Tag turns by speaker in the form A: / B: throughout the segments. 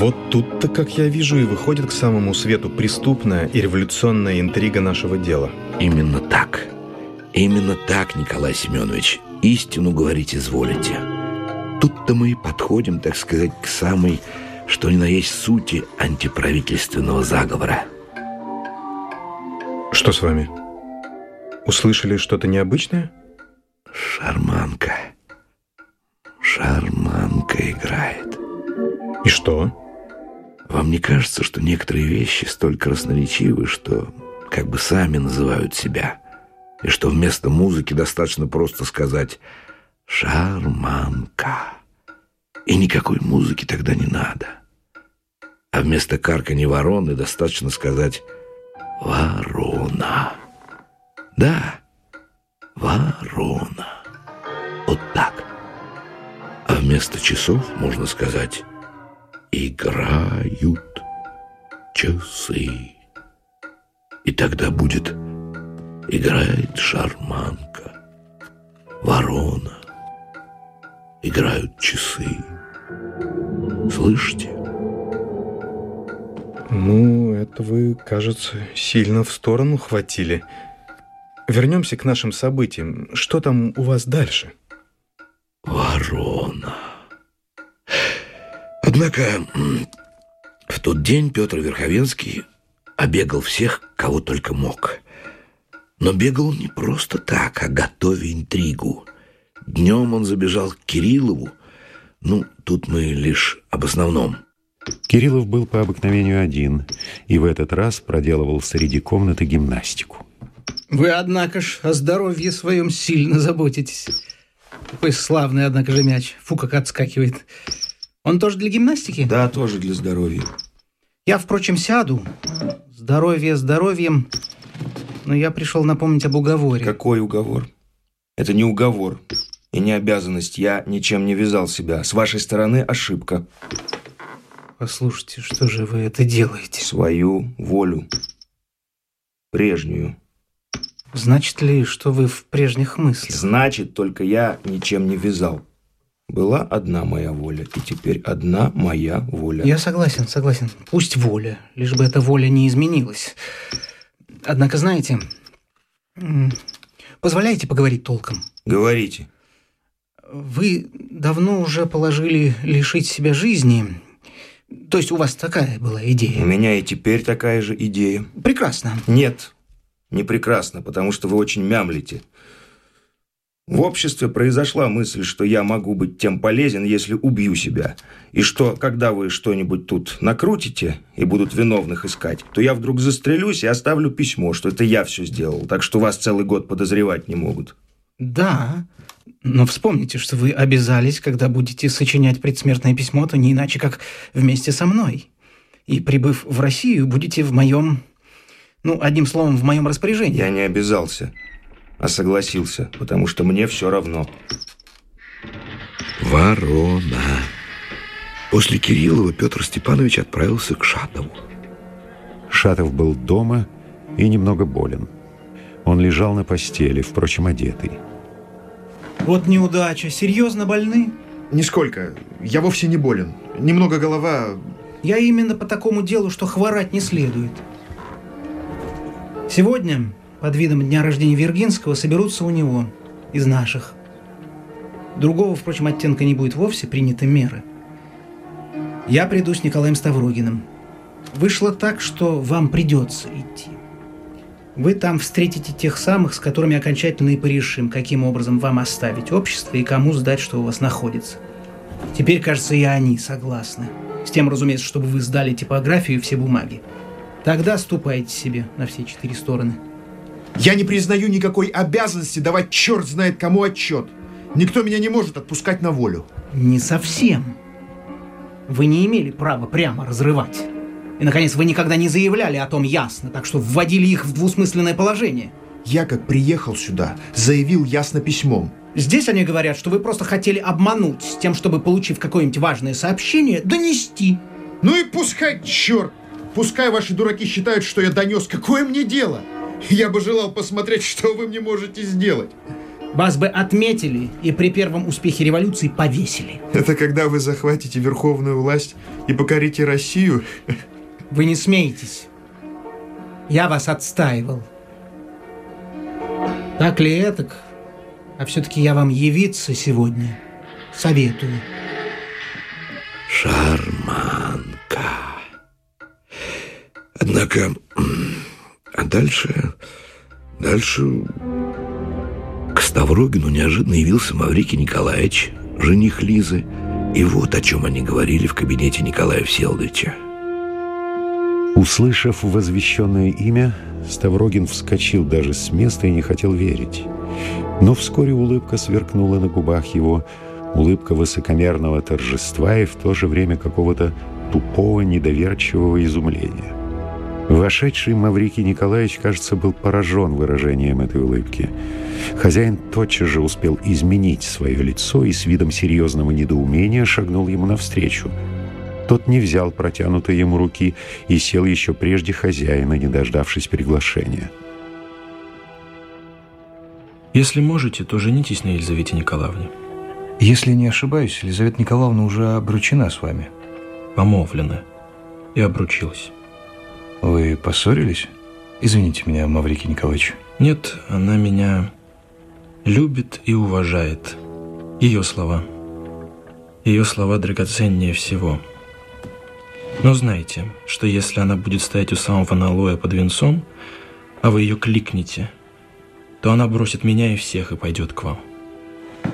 A: Вот тут-то, как я вижу, и выходит к самому свету преступная и революционная интрига нашего дела.
B: Именно так. Именно так, Николай Семенович. Истину говорить изволите. Тут-то мы и подходим, так сказать, к самой, что ни на есть сути антиправительственного заговора.
A: Что с вами? Услышали что-то необычное?
B: Шарманка. Шарманка играет.
A: И что?
B: Вам не кажется, что некоторые вещи столь красноречивы, что как бы сами называют себя, и что вместо музыки достаточно просто сказать «шарманка», и никакой музыки тогда не надо. А вместо карканья вороны достаточно сказать «ворона». Да, ворона. Вот так. А вместо часов можно сказать играют часы. И тогда будет играет шарманка, ворона, играют часы. Слышите?
A: Ну, это вы, кажется, сильно в сторону хватили. Вернемся к нашим событиям. Что там у вас дальше?
B: Ворона. Однако в тот день Петр Верховенский обегал всех, кого только мог. Но бегал он не просто так, а готовя интригу. Днем он забежал к Кириллову. Ну, тут мы лишь об основном.
C: Кириллов был по обыкновению один и в этот раз проделывал среди комнаты гимнастику.
D: Вы, однако ж, о здоровье своем сильно заботитесь. Какой славный, однако же, мяч. Фу, как отскакивает. Он тоже для гимнастики?
E: Да, тоже для здоровья.
D: Я, впрочем, сяду. Здоровье здоровьем, но я пришел напомнить об уговоре.
E: Какой уговор? Это не уговор и не обязанность. Я ничем не вязал себя. С вашей стороны ошибка.
D: Послушайте, что же вы это делаете?
E: Свою волю. Прежнюю.
D: Значит ли, что вы в прежних мыслях?
E: Значит, только я ничем не вязал. Была одна моя воля, и теперь одна моя воля.
D: Я согласен, согласен. Пусть воля, лишь бы эта воля не изменилась. Однако, знаете, позволяете поговорить толком?
E: Говорите.
D: Вы давно уже положили лишить себя жизни. То есть у вас такая была идея?
E: У меня и теперь такая же идея.
D: Прекрасно.
E: Нет, не прекрасно, потому что вы очень мямлите. В обществе произошла мысль, что я могу быть тем полезен, если убью себя. И что, когда вы что-нибудь тут накрутите и будут виновных искать, то я вдруг застрелюсь и оставлю письмо, что это я все сделал, так что вас целый год подозревать не могут.
D: Да, но вспомните, что вы обязались, когда будете сочинять предсмертное письмо, то не иначе, как вместе со мной. И, прибыв в Россию, будете в моем... Ну, одним словом, в моем распоряжении.
E: Я не обязался а согласился, потому что мне все равно.
B: Ворона. После Кириллова Петр Степанович отправился к Шатову.
C: Шатов был дома и немного болен. Он лежал на постели, впрочем, одетый.
D: Вот неудача. Серьезно больны?
F: Нисколько. Я вовсе не болен. Немного голова...
D: Я именно по такому делу, что хворать не следует. Сегодня под видом дня рождения Виргинского соберутся у него, из наших. Другого, впрочем, оттенка не будет вовсе, приняты меры. Я приду с Николаем Ставрогиным. Вышло так, что вам придется идти. Вы там встретите тех самых, с которыми окончательно и порешим, каким образом вам оставить общество и кому сдать, что у вас находится. Теперь, кажется, и они согласны. С тем, разумеется, чтобы вы сдали типографию и все бумаги. Тогда ступайте себе на все четыре стороны.
F: Я не признаю никакой обязанности давать черт знает кому отчет. Никто меня не может отпускать на волю.
D: Не совсем. Вы не имели права прямо разрывать. И, наконец, вы никогда не заявляли о том ясно, так что вводили их в двусмысленное положение.
F: Я, как приехал сюда, заявил ясно письмом.
D: Здесь они говорят, что вы просто хотели обмануть с тем, чтобы, получив какое-нибудь важное сообщение, донести.
F: Ну и пускай, черт! Пускай ваши дураки считают, что я донес. Какое мне дело? Я бы желал посмотреть, что вы мне можете сделать.
D: Вас бы отметили и при первом успехе революции повесили.
F: Это когда вы захватите верховную власть и покорите Россию?
D: Вы не смеетесь. Я вас отстаивал. Так ли этак? А все-таки я вам явиться сегодня советую.
B: Шарманка. Однако, а дальше, дальше к Ставрогину неожиданно явился Маврикий Николаевич, жених Лизы, и вот о чем они говорили в кабинете Николая Всеволодовича.
C: Услышав возвещенное имя, Ставрогин вскочил даже с места и не хотел верить. Но вскоре улыбка сверкнула на губах его, улыбка высокомерного торжества и в то же время какого-то тупого, недоверчивого изумления. Вошедший Маврикий Николаевич, кажется, был поражен выражением этой улыбки. Хозяин тотчас же успел изменить свое лицо и с видом серьезного недоумения шагнул ему навстречу. Тот не взял протянутой ему руки и сел еще прежде хозяина, не дождавшись приглашения.
G: Если можете, то женитесь на Елизавете Николаевне.
H: Если не ошибаюсь, Елизавета Николаевна уже обручена с вами.
G: Помолвлена и обручилась.
H: Вы поссорились? Извините меня, Маврикий Николаевич.
G: Нет, она меня любит и уважает. Ее слова. Ее слова драгоценнее всего. Но знайте, что если она будет стоять у самого налоя под венцом, а вы ее кликнете, то она бросит меня и всех и пойдет к вам.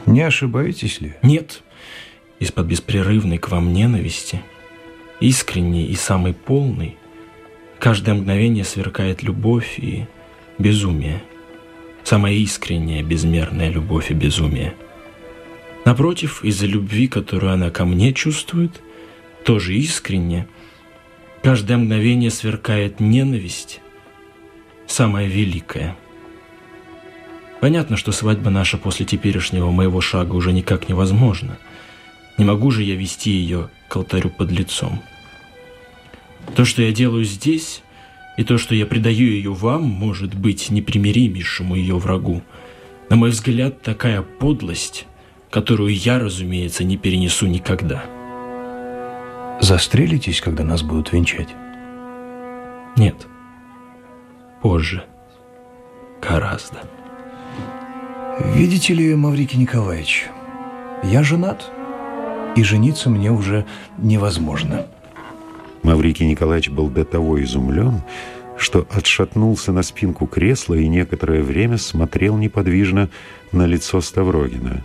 H: Не ошибаетесь ли?
G: Нет. Из-под беспрерывной к вам ненависти, искренней и самой полной, каждое мгновение сверкает любовь и безумие. Самая искренняя, безмерная любовь и безумие. Напротив, из-за любви, которую она ко мне чувствует, тоже искренне, каждое мгновение сверкает ненависть, самая великая – Понятно, что свадьба наша после теперешнего моего шага уже никак невозможна. Не могу же я вести ее к алтарю под лицом. То, что я делаю здесь, и то, что я предаю ее вам, может быть непримиримейшему ее врагу. На мой взгляд, такая подлость, которую я, разумеется, не перенесу никогда.
H: Застрелитесь, когда нас будут венчать?
G: Нет. Позже. Гораздо.
H: Видите ли, Маврикий Николаевич, я женат, и жениться мне уже невозможно.
C: Маврикий Николаевич был до того изумлен, что отшатнулся на спинку кресла и некоторое время смотрел неподвижно на лицо Ставрогина.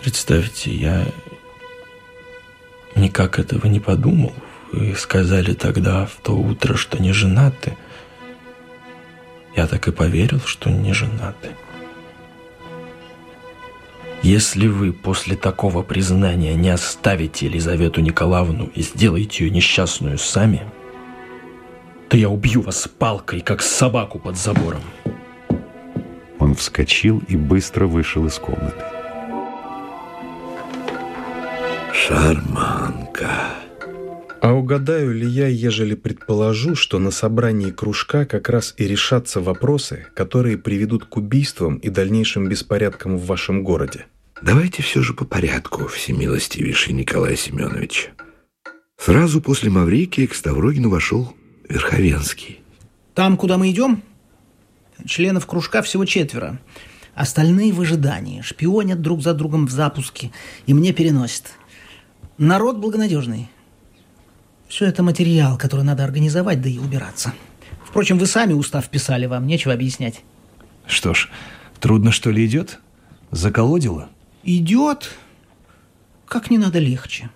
G: Представьте, я никак этого не подумал. Вы сказали тогда, в то утро, что не женаты. Я так и поверил, что не женаты. Если вы после такого признания не оставите Елизавету Николаевну и сделаете ее несчастную сами, то я убью вас палкой, как собаку под забором.
C: Он вскочил и быстро вышел из комнаты.
B: Шарманка.
A: А угадаю ли я, ежели предположу, что на собрании кружка как раз и решатся вопросы, которые приведут к убийствам и дальнейшим беспорядкам в вашем городе?
B: Давайте все же по порядку, всемилостивейший Николай Семенович. Сразу после Маврикия к Ставрогину вошел Верховенский.
D: Там, куда мы идем, членов кружка всего четверо. Остальные в ожидании, шпионят друг за другом в запуске и мне переносят. Народ благонадежный. Все это материал, который надо организовать, да и убираться. Впрочем, вы сами устав писали, вам нечего объяснять.
H: Что ж, трудно что ли идет? Заколодило?
D: Идет, как не надо легче.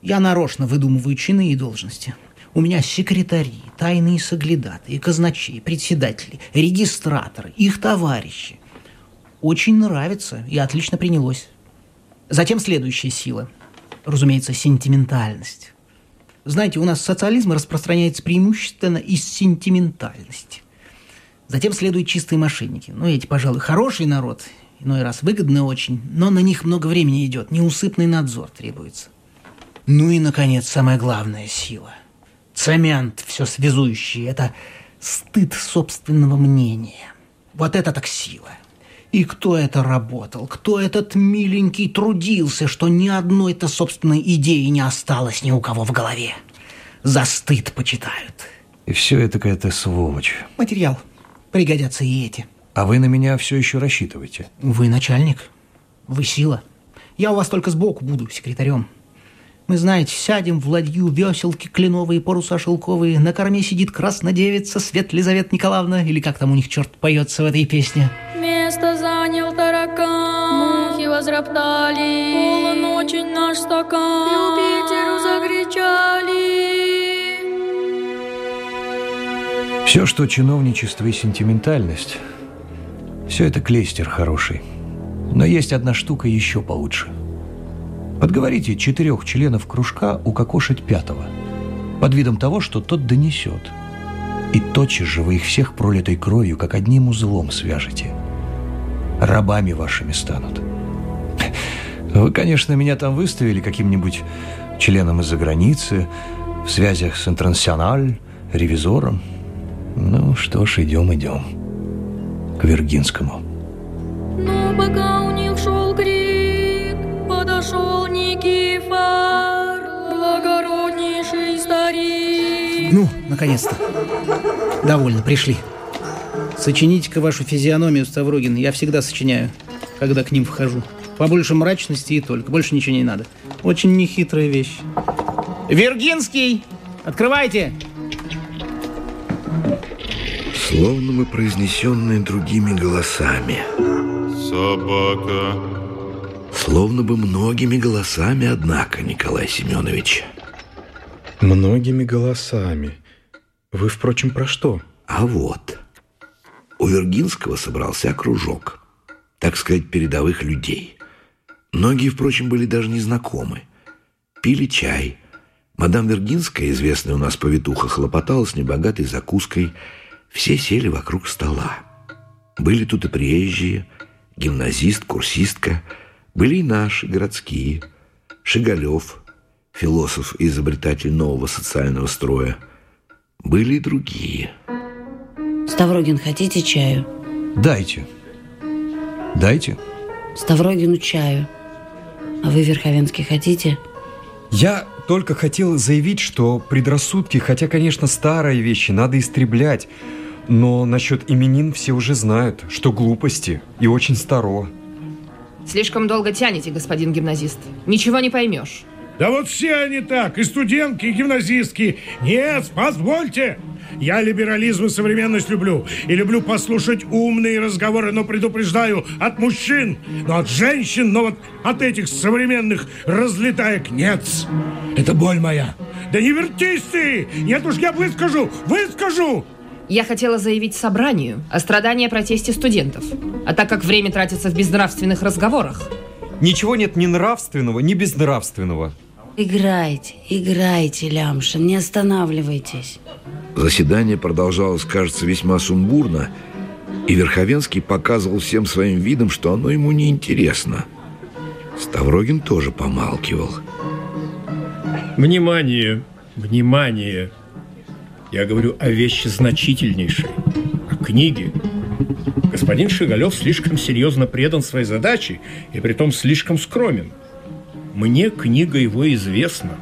D: Я нарочно выдумываю чины и должности. У меня секретари, тайные соглядаты, казначей, председатели, регистраторы, их товарищи. Очень нравится и отлично принялось. Затем следующая сила. Разумеется, сентиментальность. Знаете, у нас социализм распространяется преимущественно из сентиментальности. Затем следуют чистые мошенники. Ну, эти, пожалуй, хороший народ, иной раз выгодны очень, но на них много времени идет, неусыпный надзор требуется. Ну и, наконец, самая главная сила. Цемент, все связующий, это стыд собственного мнения. Вот это так сила. И кто это работал? Кто этот миленький трудился, что ни одной-то собственной идеи не осталось ни у кого в голове? За стыд почитают.
H: И все это какая-то сволочь.
D: Материал. Пригодятся и эти.
H: А вы на меня все еще рассчитываете?
D: Вы начальник. Вы сила. Я у вас только сбоку буду, секретарем. Мы, знаете, сядем в ладью, веселки кленовые, паруса шелковые. На корме сидит краснодевица Свет Лизавета Николаевна, или как там у них, черт, поется в этой песне.
I: Место занял таракан, мухи возроптали, полон очень наш стакан, Юпитеру закричали.
H: Все, что чиновничество и сентиментальность, все это клейстер хороший. Но есть одна штука еще получше. Подговорите четырех членов кружка укокошить пятого, под видом того, что тот донесет. И тотчас же вы их всех пролитой кровью, как одним узлом свяжете. Рабами вашими станут. Вы, конечно, меня там выставили каким-нибудь членом из-за границы, в связях с интернациональ, ревизором. Ну что ж, идем, идем. К Вергинскому.
I: Но пока у них шел крик, подошел Никифор, благороднейший старик.
D: Ну, наконец-то. Довольно, пришли. Сочините-ка вашу физиономию, Ставрогин. Я всегда сочиняю, когда к ним вхожу. Побольше мрачности и только. Больше ничего не надо. Очень нехитрая вещь. Вергинский! Открывайте!
B: Словно мы произнесенные другими голосами.
J: Собака.
B: Словно бы многими голосами, однако, Николай Семенович.
A: Многими голосами. Вы, впрочем, про что?
B: А вот. У Вергинского собрался кружок, так сказать, передовых людей. Многие, впрочем, были даже незнакомы. Пили чай. Мадам Вергинская, известная у нас повитуха, хлопотала с небогатой закуской. Все сели вокруг стола. Были тут и приезжие, гимназист, курсистка. Были и наши, городские. Шигалев, философ и изобретатель нового социального строя. Были и другие.
K: Ставрогин, хотите чаю?
H: Дайте. Дайте.
K: Ставрогину чаю. А вы, Верховенский, хотите?
L: Я только хотел заявить, что предрассудки, хотя, конечно, старые вещи, надо истреблять. Но насчет именин все уже знают, что глупости и очень старо.
M: Слишком долго тянете, господин гимназист. Ничего не поймешь.
N: Да вот все они так, и студентки, и гимназистки. Нет, позвольте. Я либерализм и современность люблю. И люблю послушать умные разговоры, но предупреждаю, от мужчин, но от женщин, но вот от этих современных разлетаек нет. Это боль моя. Да не вертись ты! Нет уж, я выскажу, выскажу!
M: Я хотела заявить собранию о страдании протесте студентов. А так как время тратится в безнравственных разговорах...
L: Ничего нет ни нравственного, ни безнравственного.
K: Играйте, играйте, Лямшин, не останавливайтесь.
B: Заседание продолжалось, кажется, весьма сумбурно, и Верховенский показывал всем своим видом, что оно ему не интересно. Ставрогин тоже помалкивал.
N: Внимание, внимание. Я говорю о вещи значительнейшей, о книге. Господин Шигалев слишком серьезно предан своей задаче и притом слишком скромен. Мне книга его известна.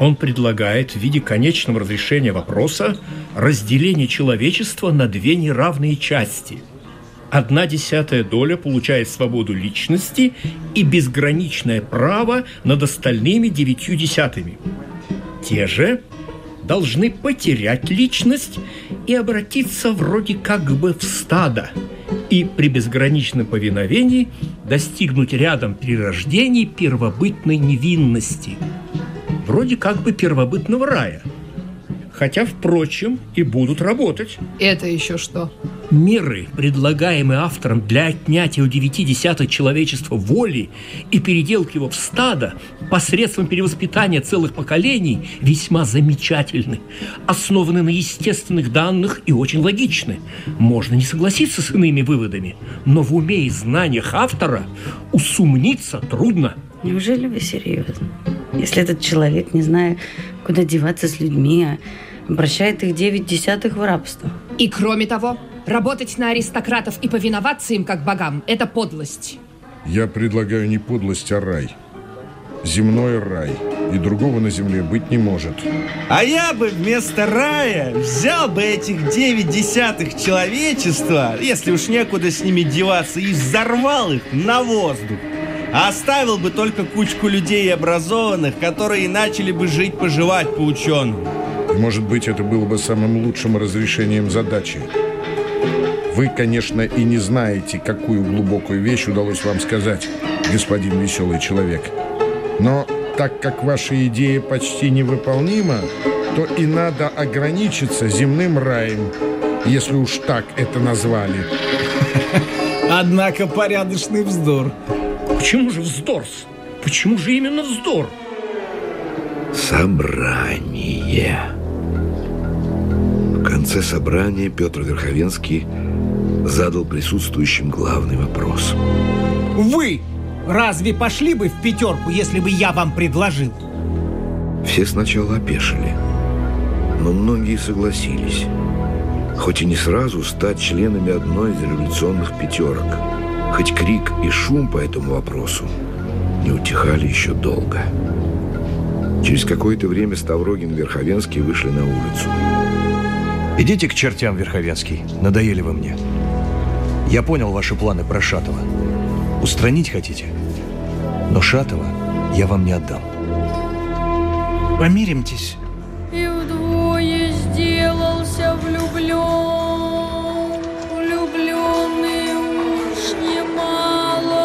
N: Он предлагает в виде конечного разрешения вопроса разделение человечества на две неравные части. Одна десятая доля получает свободу личности и безграничное право над остальными девятью десятыми. Те же должны потерять личность и обратиться вроде как бы в стадо, и при безграничном повиновении достигнуть рядом перерождений первобытной невинности, вроде как бы первобытного рая. Хотя, впрочем, и будут работать.
M: Это еще что?
N: Меры, предлагаемые автором для отнятия у девяти десятых человечества воли и переделки его в стадо посредством перевоспитания целых поколений, весьма замечательны, основаны на естественных данных и очень логичны. Можно не согласиться с иными выводами, но в уме и знаниях автора усомниться трудно.
K: Неужели вы серьезно? Если этот человек, не зная, куда деваться с людьми, а обращает их девять десятых в рабство.
M: И кроме того, Работать на аристократов и повиноваться им как богам – это подлость.
O: Я предлагаю не подлость, а рай. Земной рай. И другого на земле быть не может.
P: А я бы вместо рая взял бы этих девять десятых человечества, если уж некуда с ними деваться, и взорвал их на воздух. А оставил бы только кучку людей образованных, которые начали бы жить-поживать по ученому.
O: Может быть, это было бы самым лучшим разрешением задачи. Вы, конечно, и не знаете, какую глубокую вещь удалось вам сказать, господин веселый человек. Но так как ваша идея почти невыполнима, то и надо ограничиться земным раем, если уж так это назвали.
P: Однако порядочный вздор.
N: Почему же вздор? Почему же именно вздор?
B: Собрание. Конце собрания Петр Верховенский задал присутствующим главный вопрос.
Q: Вы разве пошли бы в пятерку, если бы я вам предложил?
B: Все сначала опешили, но многие согласились. Хоть и не сразу стать членами одной из революционных пятерок. Хоть крик и шум по этому вопросу не утихали еще долго. Через какое-то время Ставрогин и Верховенский вышли на улицу.
H: Идите к чертям, Верховенский. Надоели вы мне. Я понял ваши планы про Шатова. Устранить хотите? Но Шатова я вам не отдам.
D: Помиримтесь.
I: И вдвое сделался влюблен, влюбленный уж немало.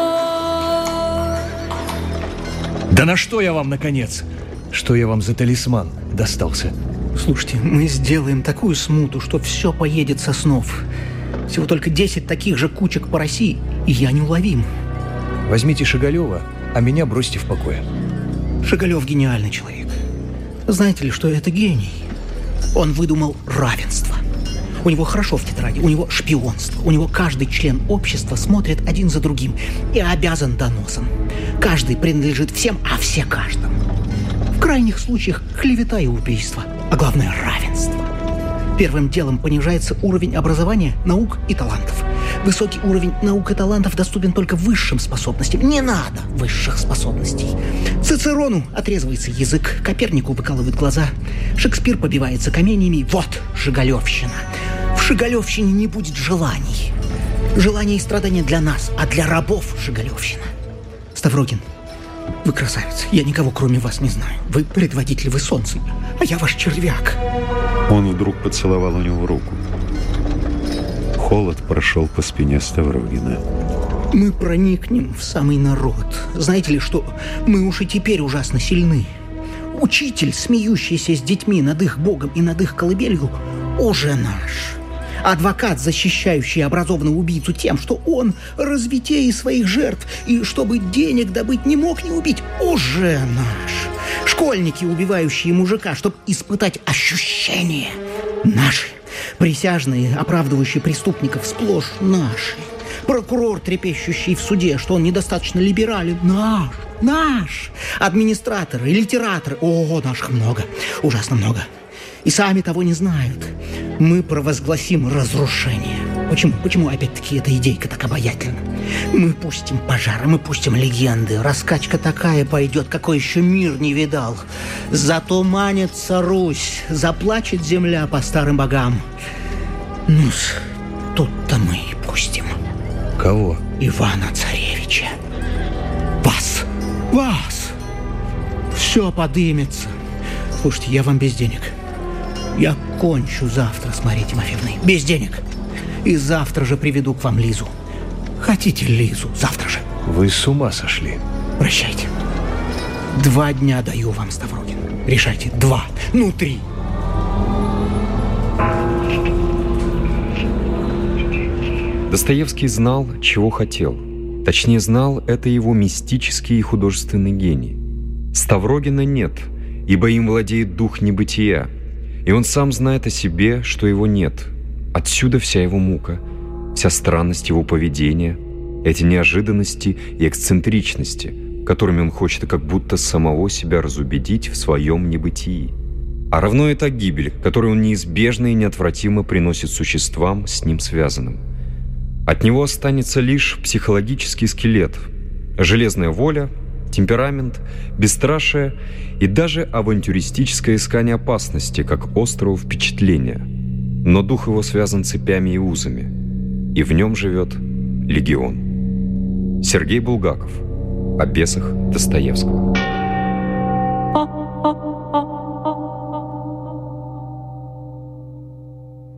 H: Да на что я вам, наконец? Что я вам за талисман достался?
D: Слушайте, мы сделаем такую смуту, что все поедет со снов. Всего только 10 таких же кучек по России, и я неуловим.
H: Возьмите Шигалева, а меня бросьте в покое.
D: Шигалев гениальный человек. Знаете ли, что это гений? Он выдумал равенство. У него хорошо в тетради, у него шпионство, у него каждый член общества смотрит один за другим и обязан доносом. Каждый принадлежит всем, а все каждому. В крайних случаях клевета и убийство, а главное равенство. Первым делом понижается уровень образования, наук и талантов. Высокий уровень наук и талантов доступен только высшим способностям. Не надо высших способностей. Цицерону отрезывается язык, Копернику выкалывают глаза, Шекспир побивается каменьями. Вот Жигалевщина. В Шигалевщине не будет желаний. Желания и страдания для нас, а для рабов Шигалевщина. Ставрогин, вы красавец. Я никого, кроме вас, не знаю. Вы предводитель, вы солнце, а я ваш червяк.
C: Он вдруг поцеловал у него руку. Холод прошел по спине Ставрогина.
D: Мы проникнем в самый народ. Знаете ли, что мы уж и теперь ужасно сильны. Учитель, смеющийся с детьми над их богом и над их колыбелью, уже наш. Адвокат, защищающий образованного убийцу тем, что он развитее своих жертв, и чтобы денег добыть не мог не убить, уже наш. Школьники, убивающие мужика, чтобы испытать ощущение, наши. Присяжные, оправдывающие преступников, сплошь наши. Прокурор, трепещущий в суде, что он недостаточно либерален, наш, наш. Администраторы, литераторы, о, наших много, ужасно много. И сами того не знают. Мы провозгласим разрушение. Почему? Почему опять-таки эта идейка так обаятельна? Мы пустим пожары, мы пустим легенды. Раскачка такая пойдет, какой еще мир не видал. Затуманится Русь, заплачет земля по старым богам. ну тут-то мы и пустим.
H: Кого?
D: Ивана Царевича. Вас! Вас! Все подымется. Слушайте, я вам без денег. Я кончу завтра с Марией Тимофеевной. Без денег. И завтра же приведу к вам Лизу. Хотите Лизу? Завтра же.
H: Вы с ума сошли.
D: Прощайте. Два дня даю вам, Ставрогин. Решайте. Два. Ну, три.
L: Достоевский знал, чего хотел. Точнее, знал это его мистический и художественный гений. Ставрогина нет, ибо им владеет дух небытия – и он сам знает о себе, что его нет. Отсюда вся его мука, вся странность его поведения, эти неожиданности и эксцентричности, которыми он хочет как будто самого себя разубедить в своем небытии. а равно та гибель, которую он неизбежно и неотвратимо приносит существам, с ним связанным. От него останется лишь психологический скелет, железная воля, темперамент, бесстрашие и даже авантюристическое искание опасности, как острого впечатления. Но дух его связан цепями и узами, и в нем живет легион. Сергей Булгаков. О бесах Достоевского.